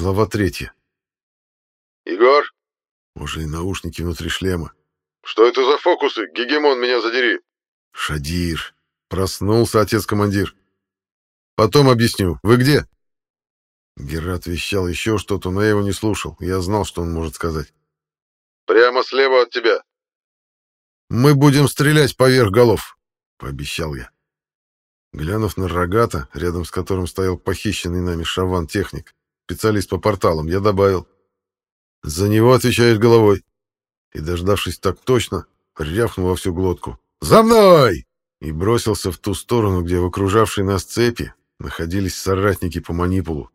Глава третья. «Егор?» Уже и наушники внутри шлема. «Что это за фокусы? Гегемон, меня задери!» «Шадир!» Проснулся отец-командир. «Потом объясню. Вы где?» Герат вещал еще что-то, но я его не слушал. Я знал, что он может сказать. «Прямо слева от тебя». «Мы будем стрелять поверх голов», — пообещал я. Глянув на рогата, рядом с которым стоял похищенный нами шаван-техник, специалист по порталам, я добавил. «За него отвечаешь головой». И, дождавшись так точно, рявкнул во всю глотку. «За мной!» И бросился в ту сторону, где в окружавшей нас цепи находились соратники по манипулу.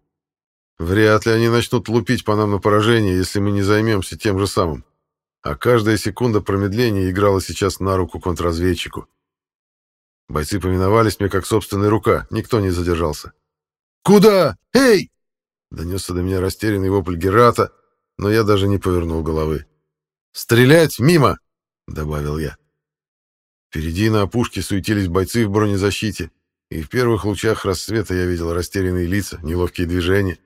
Вряд ли они начнут лупить по нам на поражение, если мы не займемся тем же самым. А каждая секунда промедления играла сейчас на руку контрразведчику. Бойцы поминовались мне как собственная рука, никто не задержался. «Куда? Эй!» Донесся до меня растерянный вопль Герата, но я даже не повернул головы. «Стрелять мимо!» — добавил я. Впереди на опушке суетились бойцы в бронезащите, и в первых лучах рассвета я видел растерянные лица, неловкие движения.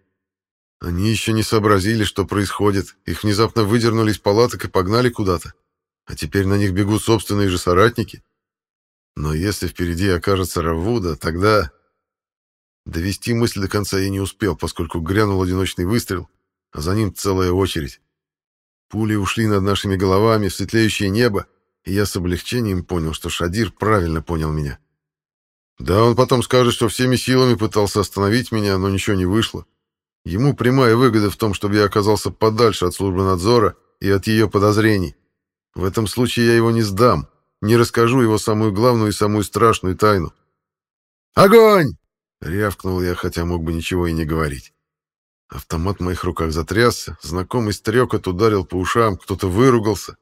Они еще не сообразили, что происходит, их внезапно выдернули из палаток и погнали куда-то, а теперь на них бегут собственные же соратники. Но если впереди окажется Равуда, тогда... Довести мысль до конца я не успел, поскольку грянул одиночный выстрел, а за ним целая очередь. Пули ушли над нашими головами в светлеющее небо, и я с облегчением понял, что Шадир правильно понял меня. Да, он потом скажет, что всеми силами пытался остановить меня, но ничего не вышло. Ему прямая выгода в том, чтобы я оказался подальше от службы надзора и от ее подозрений. В этом случае я его не сдам, не расскажу его самую главную и самую страшную тайну. «Огонь!» — рявкнул я, хотя мог бы ничего и не говорить. Автомат в моих руках затрясся, знакомый стрекот ударил по ушам, кто-то выругался.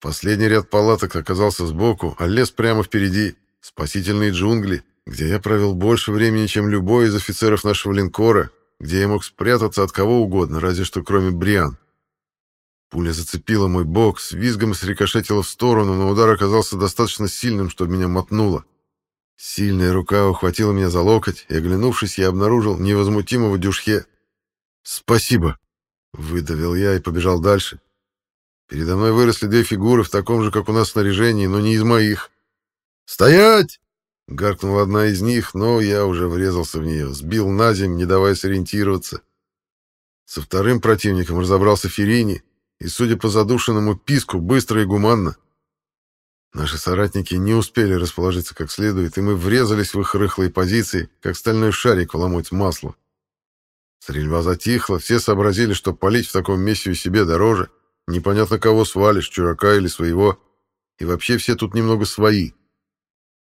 Последний ряд палаток оказался сбоку, а лес прямо впереди, спасительные джунгли, где я провел больше времени, чем любой из офицеров нашего линкора, где я мог спрятаться от кого угодно, разве что кроме Бриан. Пуля зацепила мой бок, с визгом срикошетила в сторону, но удар оказался достаточно сильным, чтобы меня мотнуло. Сильная рука ухватила меня за локоть, и, оглянувшись, я обнаружил невозмутимого дюшхе. «Спасибо!» — выдавил я и побежал дальше. Передо мной выросли две фигуры в таком же, как у нас, снаряжении, но не из моих. «Стоять!» — гаркнула одна из них, но я уже врезался в нее, сбил на землю, не давая сориентироваться. Со вторым противником разобрался Ферини, и, судя по задушенному писку, быстро и гуманно. Наши соратники не успели расположиться как следует, и мы врезались в их рыхлые позиции, как стальной шарик в масла. Стрельба затихла, все сообразили, что палить в таком месте себе дороже. Непонятно, кого свалишь, чурака или своего. И вообще все тут немного свои.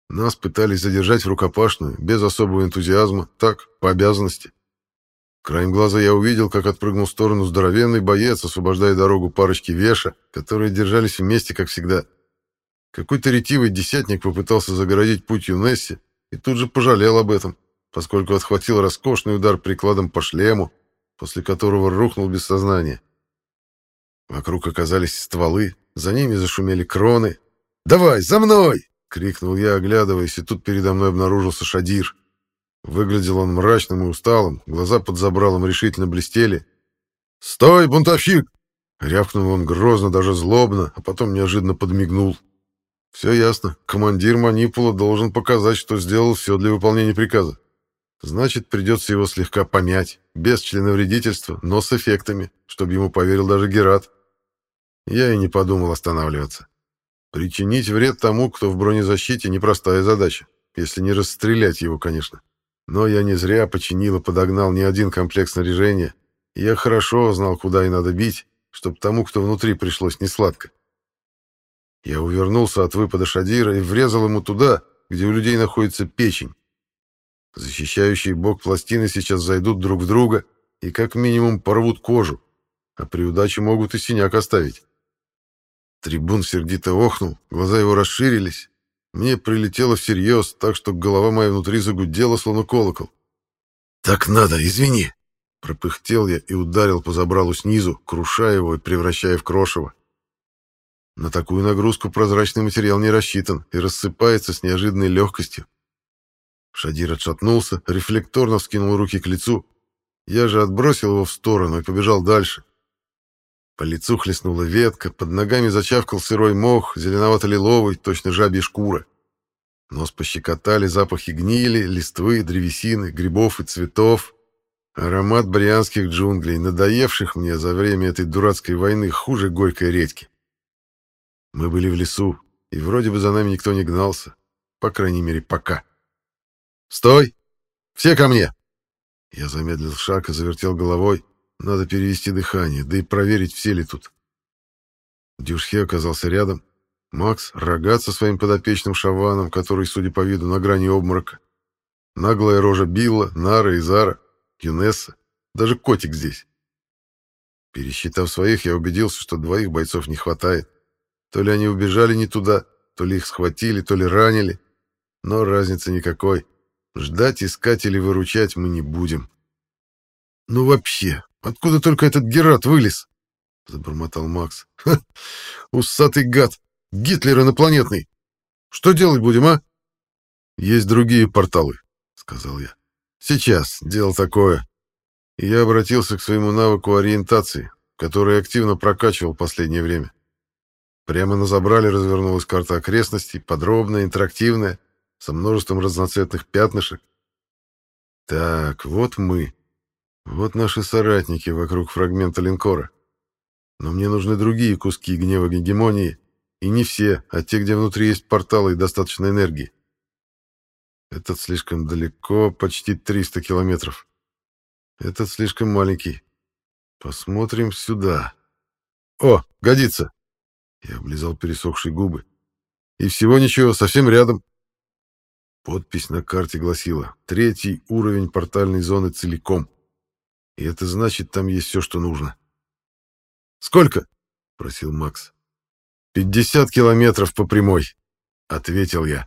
Нас пытались задержать в рукопашную, без особого энтузиазма, так, по обязанности. Краем глаза я увидел, как отпрыгнул в сторону здоровенный боец, освобождая дорогу парочки веша, которые держались вместе, как всегда. Какой-то ретивый десятник попытался загородить путь Юнессе и тут же пожалел об этом поскольку отхватил роскошный удар прикладом по шлему, после которого рухнул без сознания. Вокруг оказались стволы, за ними зашумели кроны. «Давай, за мной!» — крикнул я, оглядываясь, и тут передо мной обнаружился Шадир. Выглядел он мрачным и усталым, глаза под забралом решительно блестели. «Стой, бунтовщик!» — рявкнул он грозно, даже злобно, а потом неожиданно подмигнул. «Все ясно. Командир Манипула должен показать, что сделал все для выполнения приказа. Значит, придется его слегка помять, без членовредительства, но с эффектами, чтобы ему поверил даже Герат. Я и не подумал останавливаться. Причинить вред тому, кто в бронезащите, непростая задача, если не расстрелять его, конечно. Но я не зря починил и подогнал не один комплект снаряжения, я хорошо знал, куда и надо бить, чтобы тому, кто внутри, пришлось несладко. Я увернулся от выпада Шадира и врезал ему туда, где у людей находится печень. Защищающие бок пластины сейчас зайдут друг в друга и как минимум порвут кожу, а при удаче могут и синяк оставить. Трибун сердито охнул, глаза его расширились. Мне прилетело всерьез, так что голова моя внутри загудела, словно колокол. «Так надо, извини!» Пропыхтел я и ударил по забралу снизу, крушая его и превращая в крошево. На такую нагрузку прозрачный материал не рассчитан и рассыпается с неожиданной легкостью. Шадир отшатнулся, рефлекторно вскинул руки к лицу. Я же отбросил его в сторону и побежал дальше. По лицу хлестнула ветка, под ногами зачавкал сырой мох, зеленовато-лиловый, точно жабья шкура. Нос пощекотали запахи гнили, листвы, древесины, грибов и цветов. Аромат брианских джунглей, надоевших мне за время этой дурацкой войны хуже горькой редьки. Мы были в лесу, и вроде бы за нами никто не гнался. По крайней мере, пока. «Стой! Все ко мне!» Я замедлил шаг и завертел головой. Надо перевести дыхание, да и проверить, все ли тут. Дюшхе оказался рядом. Макс рогат со своим подопечным шаваном, который, судя по виду, на грани обморока. Наглая рожа Билла, Нара и Зара, Юнесса. Даже котик здесь. Пересчитав своих, я убедился, что двоих бойцов не хватает. То ли они убежали не туда, то ли их схватили, то ли ранили. Но разницы никакой. Ждать, искать или выручать мы не будем. Ну вообще, откуда только этот Герат вылез? Забормотал Макс. Усатый гад! Гитлер инопланетный! Что делать будем, а? Есть другие порталы, сказал я. Сейчас, дело такое. И я обратился к своему навыку ориентации, который активно прокачивал последнее время. Прямо на забрале развернулась карта окрестностей, подробная, интерактивная, со множеством разноцветных пятнышек. Так, вот мы. Вот наши соратники вокруг фрагмента линкора. Но мне нужны другие куски гнева гегемонии, и не все, а те, где внутри есть порталы и достаточно энергии. Этот слишком далеко, почти 300 километров. Этот слишком маленький. Посмотрим сюда. О, годится. Я облизал пересохшие губы. И всего ничего, совсем рядом. Подпись на карте гласила «Третий уровень портальной зоны целиком». И это значит, там есть все, что нужно. «Сколько?» — просил Макс. «Пятьдесят километров по прямой», — ответил я.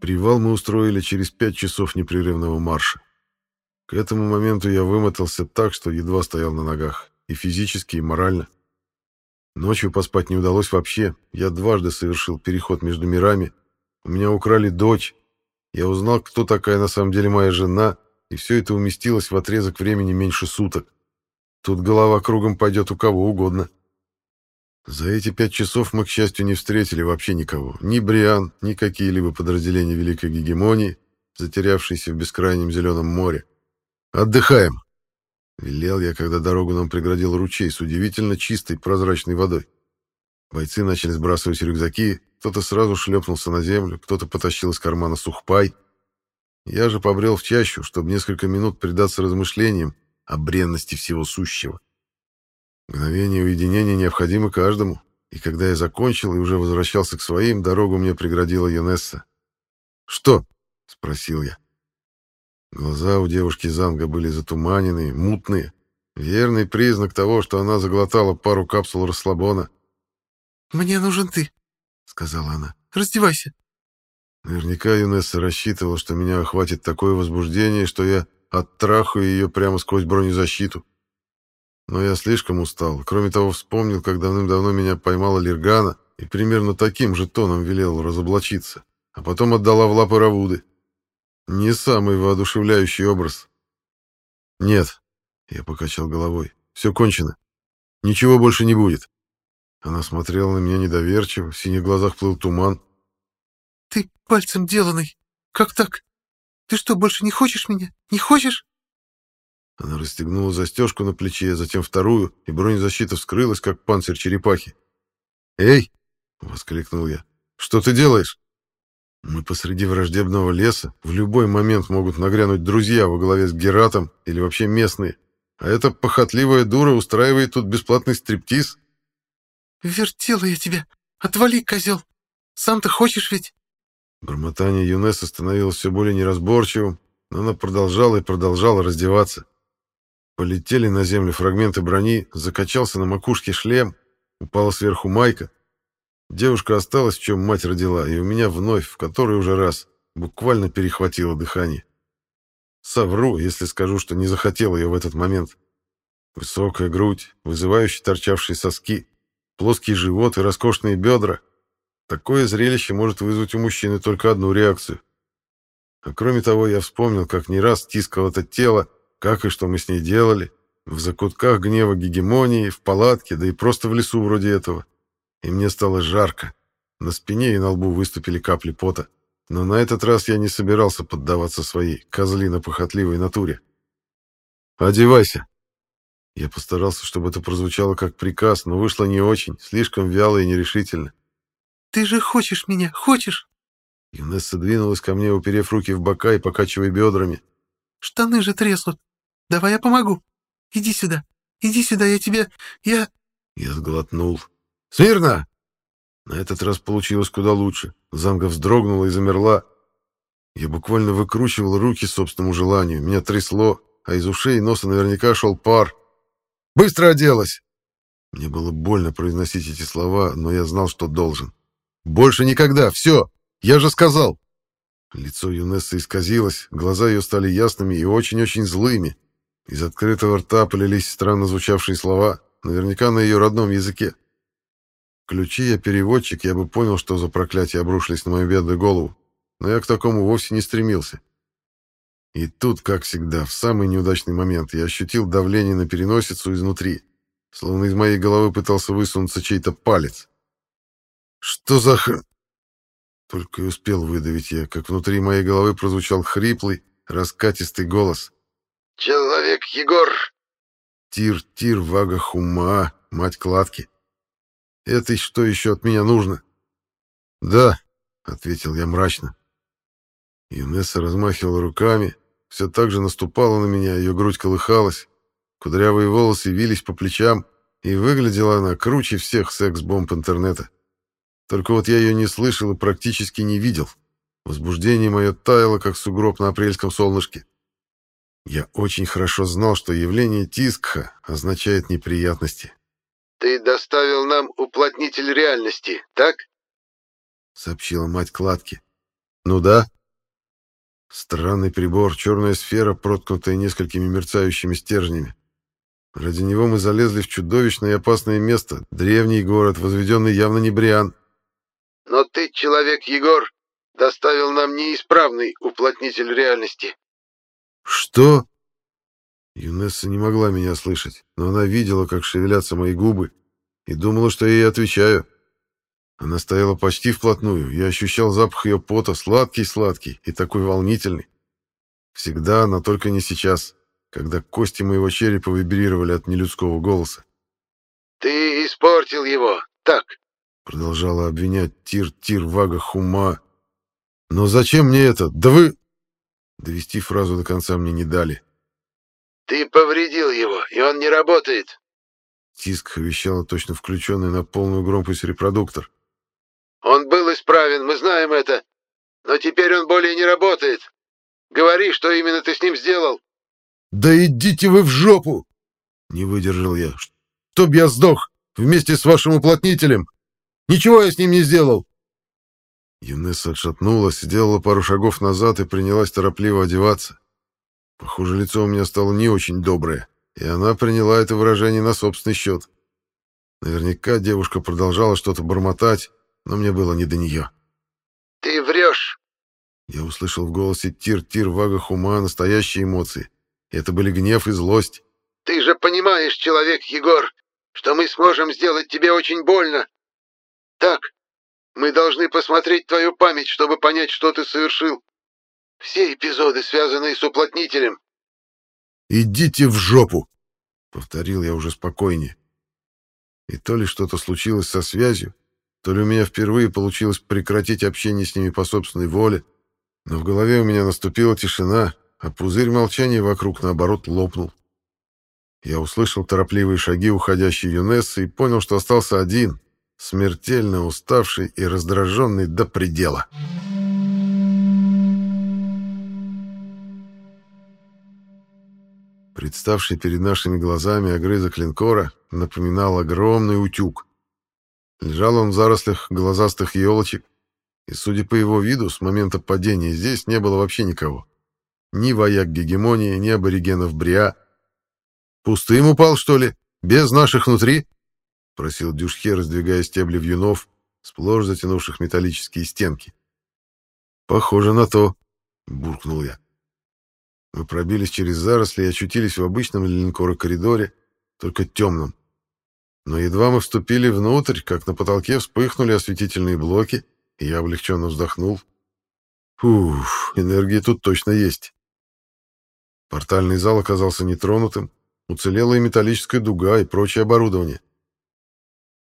Привал мы устроили через пять часов непрерывного марша. К этому моменту я вымотался так, что едва стоял на ногах, и физически, и морально. Ночью поспать не удалось вообще. Я дважды совершил переход между мирами. У меня украли дочь. Я узнал, кто такая на самом деле моя жена, и все это уместилось в отрезок времени меньше суток. Тут голова кругом пойдет у кого угодно. За эти пять часов мы, к счастью, не встретили вообще никого. Ни Бриан, ни какие-либо подразделения Великой Гегемонии, затерявшиеся в бескрайнем Зеленом море. «Отдыхаем!» Велел я, когда дорогу нам преградил ручей с удивительно чистой прозрачной водой. Бойцы начали сбрасывать рюкзаки, кто-то сразу шлепнулся на землю, кто-то потащил из кармана сухпай. Я же побрел в чащу, чтобы несколько минут предаться размышлениям о бренности всего сущего. Мгновение уединения необходимо каждому, и когда я закончил и уже возвращался к своим, дорогу мне преградила Юнесса. «Что?» — спросил я. Глаза у девушки Занга были затуманенные, мутные. Верный признак того, что она заглотала пару капсул расслабона. «Мне нужен ты», — сказала она. «Раздевайся». Наверняка Юнесса рассчитывала, что меня охватит такое возбуждение, что я оттрахаю ее прямо сквозь бронезащиту. Но я слишком устал. Кроме того, вспомнил, как давным-давно меня поймала Лергана и примерно таким же тоном велел разоблачиться, а потом отдала в лапы Равуды. Не самый воодушевляющий образ. Нет, я покачал головой. Все кончено. Ничего больше не будет. Она смотрела на меня недоверчиво, в синих глазах плыл туман. Ты пальцем деланный. Как так? Ты что, больше не хочешь меня? Не хочешь? Она расстегнула застежку на плече, затем вторую, и бронезащита вскрылась, как панцирь черепахи. «Эй!» — воскликнул я. «Что ты делаешь?» Мы посреди враждебного леса, в любой момент могут нагрянуть друзья во главе с Гератом или вообще местные. А эта похотливая дура устраивает тут бесплатный стриптиз. «Вертела я тебя! Отвали, козел! Сам-то хочешь ведь?» Бормотание Юнеса становилось все более неразборчивым, но она продолжала и продолжала раздеваться. Полетели на землю фрагменты брони, закачался на макушке шлем, упала сверху майка. Девушка осталась, в чем мать родила, и у меня вновь, в который уже раз, буквально перехватило дыхание. Совру, если скажу, что не захотел ее в этот момент. Высокая грудь, вызывающие торчавшие соски, плоский живот и роскошные бедра. такое зрелище может вызвать у мужчины только одну реакцию. А кроме того, я вспомнил, как не раз тискал это тело, как и что мы с ней делали, в закутках гнева гегемонии, в палатке, да и просто в лесу вроде этого. И мне стало жарко. На спине и на лбу выступили капли пота. Но на этот раз я не собирался поддаваться своей козлино-похотливой натуре. «Одевайся!» Я постарался, чтобы это прозвучало как приказ, но вышло не очень, слишком вяло и нерешительно. «Ты же хочешь меня, хочешь?» Юнесса двинулась ко мне, уперев руки в бока и покачивая бедрами. «Штаны же треснут. Давай я помогу. Иди сюда. Иди сюда, я тебе... Я...» Я сглотнул. «Смирно!» На этот раз получилось куда лучше. Занга вздрогнула и замерла. Я буквально выкручивал руки собственному желанию. Меня трясло, а из ушей и носа наверняка шел пар. «Быстро оделась!» Мне было больно произносить эти слова, но я знал, что должен. «Больше никогда! Все! Я же сказал!» Лицо Юнессы исказилось, глаза ее стали ясными и очень-очень злыми. Из открытого рта полились странно звучавшие слова, наверняка на ее родном языке. Ключи я переводчик, я бы понял, что за проклятие обрушились на мою бедную голову, но я к такому вовсе не стремился. И тут, как всегда, в самый неудачный момент я ощутил давление на переносицу изнутри, словно из моей головы пытался высунуться чей-то палец. «Что за х...» Только и успел выдавить я, как внутри моей головы прозвучал хриплый, раскатистый голос. «Человек Егор!» «Тир-тир, вага хума, мать кладки!» Это что еще от меня нужно? Да, ответил я мрачно. Юнесса размахивала руками, все так же наступала на меня, ее грудь колыхалась, кудрявые волосы вились по плечам, и выглядела она круче всех секс-бомб интернета. Только вот я ее не слышал и практически не видел. Возбуждение мое таяло, как сугроб на апрельском солнышке. Я очень хорошо знал, что явление Тискха означает неприятности. «Ты доставил нам уплотнитель реальности, так?» — сообщила мать кладки. «Ну да». Странный прибор, черная сфера, проткнутая несколькими мерцающими стержнями. Ради него мы залезли в чудовищное и опасное место, древний город, возведенный явно не Бриан. «Но ты, человек Егор, доставил нам неисправный уплотнитель реальности». «Что?» Юнесса не могла меня слышать, но она видела, как шевелятся мои губы, и думала, что я ей отвечаю. Она стояла почти вплотную, я ощущал запах ее пота, сладкий-сладкий и такой волнительный. Всегда, но только не сейчас, когда кости моего черепа вибрировали от нелюдского голоса. «Ты испортил его, так?» Продолжала обвинять Тир-Тир Вага Хума. «Но зачем мне это? Да вы...» Довести фразу до конца мне не дали. «Ты повредил его, и он не работает!» Тиск вещала точно включенный на полную громкость репродуктор. «Он был исправен, мы знаем это, но теперь он более не работает. Говори, что именно ты с ним сделал!» «Да идите вы в жопу!» Не выдержал я. «Чтоб я сдох вместе с вашим уплотнителем! Ничего я с ним не сделал!» Юнесса отшатнулась, сделала пару шагов назад и принялась торопливо одеваться. Похоже, лицо у меня стало не очень доброе, и она приняла это выражение на собственный счет. Наверняка девушка продолжала что-то бормотать, но мне было не до нее. «Ты врешь!» Я услышал в голосе Тир-Тир Вага Хума настоящие эмоции. Это были гнев и злость. «Ты же понимаешь, человек Егор, что мы сможем сделать тебе очень больно. Так, мы должны посмотреть твою память, чтобы понять, что ты совершил. Все эпизоды, связанные с уплотнителем. «Идите в жопу!» — повторил я уже спокойнее. И то ли что-то случилось со связью, то ли у меня впервые получилось прекратить общение с ними по собственной воле, но в голове у меня наступила тишина, а пузырь молчания вокруг, наоборот, лопнул. Я услышал торопливые шаги уходящей Юнессы и понял, что остался один, смертельно уставший и раздраженный до предела. Представший перед нашими глазами огрызок линкора напоминал огромный утюг. Лежал он в зарослях глазастых елочек, и, судя по его виду, с момента падения здесь не было вообще никого. Ни вояк гегемонии, ни аборигенов Бриа. «Пустым упал, что ли? Без наших внутри?» — просил Дюшхе, раздвигая стебли вьюнов, сплошь затянувших металлические стенки. «Похоже на то», — буркнул я. Мы пробились через заросли и очутились в обычном для линкора коридоре, только темном. Но едва мы вступили внутрь, как на потолке вспыхнули осветительные блоки, и я облегченно вздохнул. Уф, энергия тут точно есть. Портальный зал оказался нетронутым, уцелела и металлическая дуга, и прочее оборудование.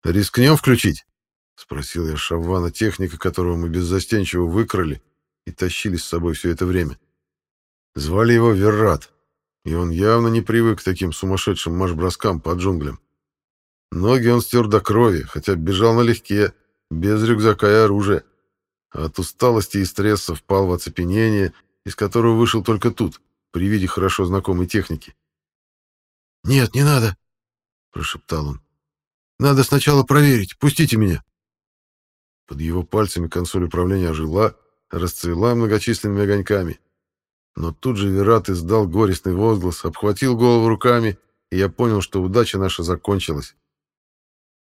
«Рискнем включить?» — спросил я Шаввана, техника, которого мы беззастенчиво выкрали и тащили с собой все это время. Звали его Веррат, и он явно не привык к таким сумасшедшим марш-броскам по джунглям. Ноги он стер до крови, хотя бежал налегке, без рюкзака и оружия. От усталости и стресса впал в оцепенение, из которого вышел только тут, при виде хорошо знакомой техники. «Нет, не надо», — прошептал он. «Надо сначала проверить. Пустите меня». Под его пальцами консоль управления ожила, расцвела многочисленными огоньками. Но тут же Верат издал горестный возглас, обхватил голову руками, и я понял, что удача наша закончилась.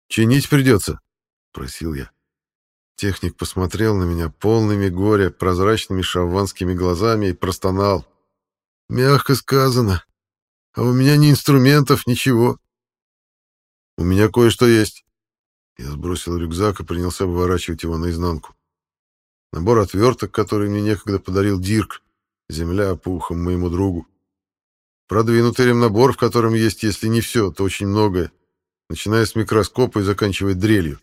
«Чинить придется», — просил я. Техник посмотрел на меня полными горя, прозрачными шавванскими глазами и простонал. «Мягко сказано. А у меня ни инструментов, ничего». «У меня кое-что есть». Я сбросил рюкзак и принялся выворачивать его наизнанку. Набор отверток, который мне некогда подарил Дирк, земля по ухам моему другу. Продвинутый ремнабор, в котором есть, если не все, то очень многое, начиная с микроскопа и заканчивая дрелью.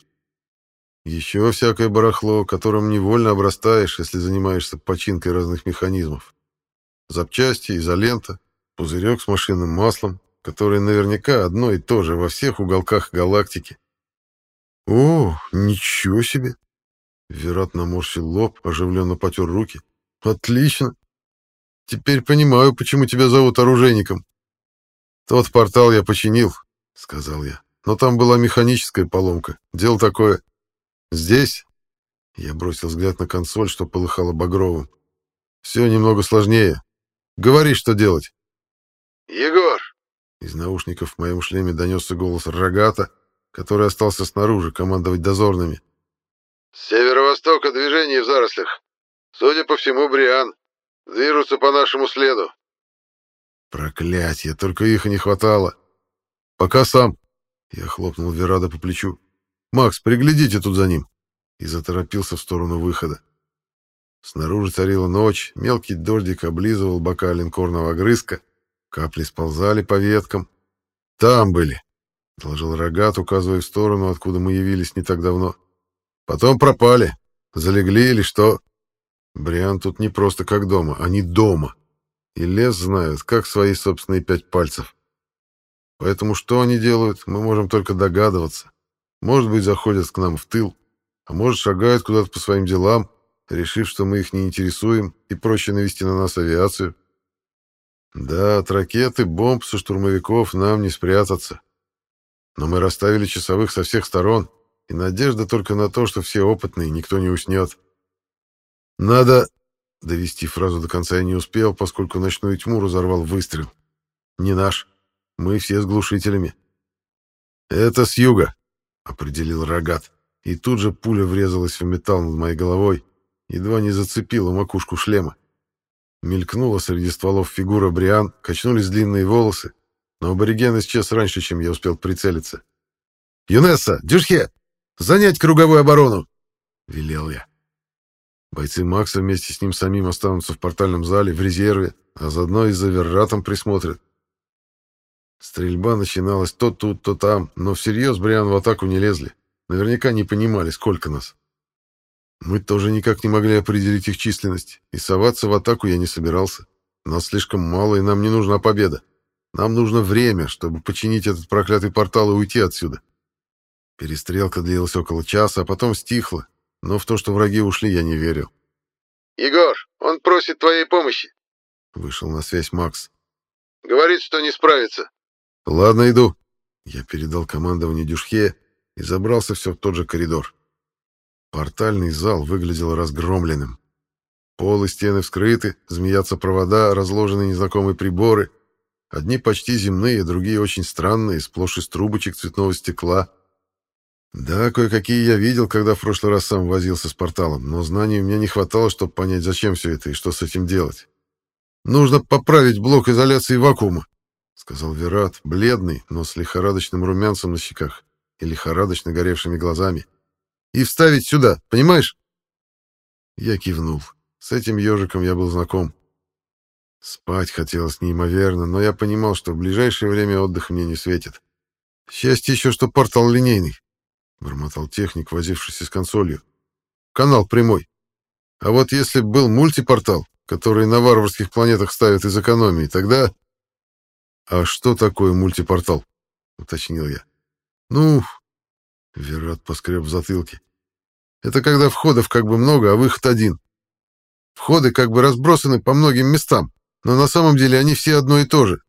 Еще всякое барахло, которым невольно обрастаешь, если занимаешься починкой разных механизмов. Запчасти, изолента, пузырек с машинным маслом, которое наверняка одно и то же во всех уголках галактики. «О, ничего себе!» Верат наморщил лоб, оживленно потер руки. «Отлично! Теперь понимаю, почему тебя зовут оружейником. Тот портал я починил, — сказал я. Но там была механическая поломка. Дело такое. Здесь... Я бросил взгляд на консоль, что полыхало багровым. Все немного сложнее. Говори, что делать. Егор! Из наушников в моем шлеме донесся голос Рогата, который остался снаружи командовать дозорными. С северо-востока движение в зарослях. Судя по всему, Бриан. Движутся по нашему следу. Проклятье, только их и не хватало. Пока сам. Я хлопнул Верада по плечу. «Макс, приглядите тут за ним!» И заторопился в сторону выхода. Снаружи царила ночь, мелкий дождик облизывал бока линкорного огрызка, капли сползали по веткам. «Там были!» — доложил рогат, указывая в сторону, откуда мы явились не так давно. «Потом пропали. Залегли или что?» Бриан тут не просто как дома, они дома. И лес знают, как свои собственные пять пальцев. Поэтому что они делают, мы можем только догадываться. Может быть, заходят к нам в тыл, а может, шагают куда-то по своим делам, решив, что мы их не интересуем, и проще навести на нас авиацию. Да, от ракеты, бомб со штурмовиков нам не спрятаться. Но мы расставили часовых со всех сторон, и надежда только на то, что все опытные, никто не уснет. Надо... Довести фразу до конца я не успел, поскольку ночную тьму разорвал выстрел. Не наш. Мы все с глушителями. «Это с юга», — определил рогат. И тут же пуля врезалась в металл над моей головой, едва не зацепила макушку шлема. Мелькнула среди стволов фигура Бриан, качнулись длинные волосы, но абориген исчез раньше, чем я успел прицелиться. «Юнесса! Дюшхе! Занять круговую оборону!» — велел я. Бойцы Макса вместе с ним самим останутся в портальном зале, в резерве, а заодно и за Верратом присмотрят. Стрельба начиналась то тут, то там, но всерьез Бриан в атаку не лезли. Наверняка не понимали, сколько нас. Мы тоже никак не могли определить их численность, и соваться в атаку я не собирался. Нас слишком мало, и нам не нужна победа. Нам нужно время, чтобы починить этот проклятый портал и уйти отсюда. Перестрелка длилась около часа, а потом стихла, но в то, что враги ушли, я не верил. «Егор, он просит твоей помощи», — вышел на связь Макс. «Говорит, что не справится». «Ладно, иду». Я передал командование Дюшхе и забрался все в тот же коридор. Портальный зал выглядел разгромленным. Пол и стены вскрыты, змеятся провода, разложены незнакомые приборы. Одни почти земные, другие очень странные, сплошь из трубочек цветного стекла. Да, кое-какие я видел, когда в прошлый раз сам возился с порталом, но знаний у меня не хватало, чтобы понять, зачем все это и что с этим делать. Нужно поправить блок изоляции вакуума, сказал Верат, бледный, но с лихорадочным румянцем на щеках и лихорадочно горевшими глазами. И вставить сюда, понимаешь? Я кивнул. С этим ежиком я был знаком. Спать хотелось неимоверно, но я понимал, что в ближайшее время отдых мне не светит. Счастье еще, что портал линейный, — бормотал техник, возившийся с консолью. Канал прямой. А вот если бы был мультипортал, который на варварских планетах ставят из экономии, тогда... А что такое мультипортал? — уточнил я. Ну, Верат поскреб в затылке. Это когда входов как бы много, а выход один. Входы как бы разбросаны по многим местам, но на самом деле они все одно и то же.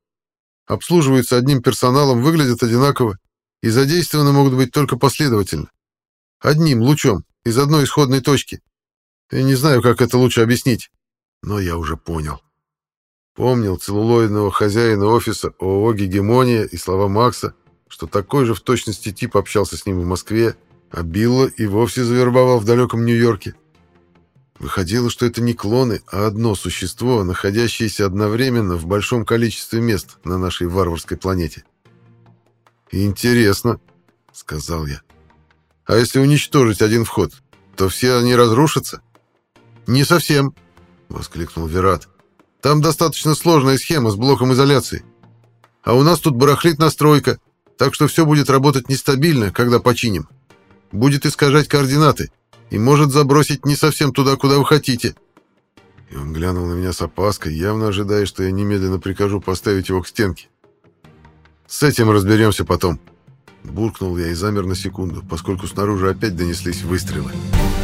Обслуживаются одним персоналом, выглядят одинаково и задействованы могут быть только последовательно. Одним лучом, из одной исходной точки. Я не знаю, как это лучше объяснить, но я уже понял. Помнил целлулоидного хозяина офиса ООО «Гегемония» и слова Макса, что такой же в точности тип общался с ним в Москве, а Билла и вовсе завербовал в далеком Нью-Йорке. Выходило, что это не клоны, а одно существо, находящееся одновременно в большом количестве мест на нашей варварской планете. «Интересно», — сказал я. «А если уничтожить один вход, то все они разрушатся?» «Не совсем», — воскликнул Верат. «Там достаточно сложная схема с блоком изоляции. А у нас тут барахлит настройка, так что все будет работать нестабильно, когда починим. Будет искажать координаты» и может забросить не совсем туда, куда вы хотите». И он глянул на меня с опаской, явно ожидая, что я немедленно прикажу поставить его к стенке. «С этим разберемся потом», — буркнул я и замер на секунду, поскольку снаружи опять донеслись выстрелы. «Выстрелы».